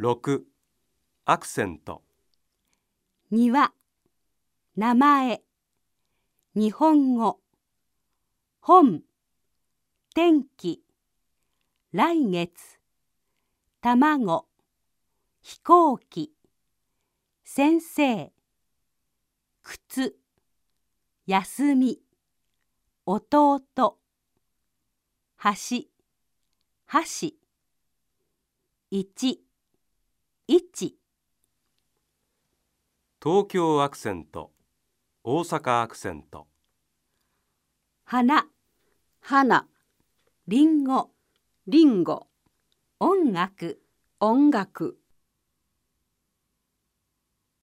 6アクセント。庭。名前。日本語。本。天気。来月。卵。飛行機。先生。靴。休み。弟。橋。箸一。一。東京アクセント大阪アクセント。花。花。りんごりんご音楽。音楽